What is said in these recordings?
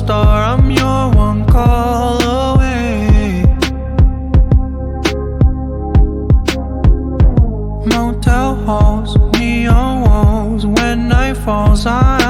star, I'm your one call away. Motel halls, neon walls, when night falls, I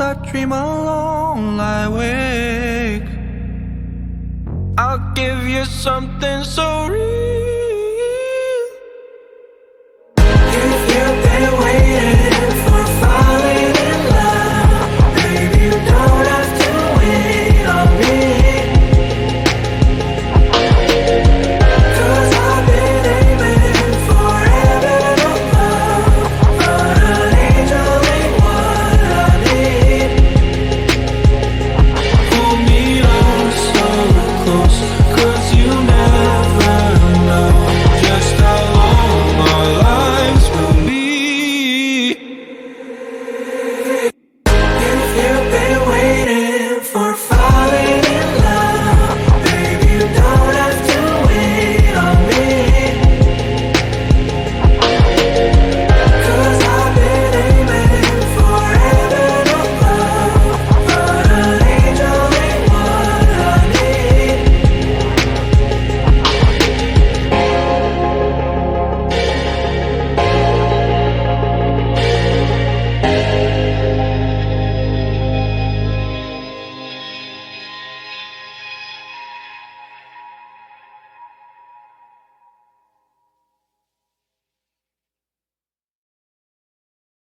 I dream alone, lie awake. I'll give you something so real.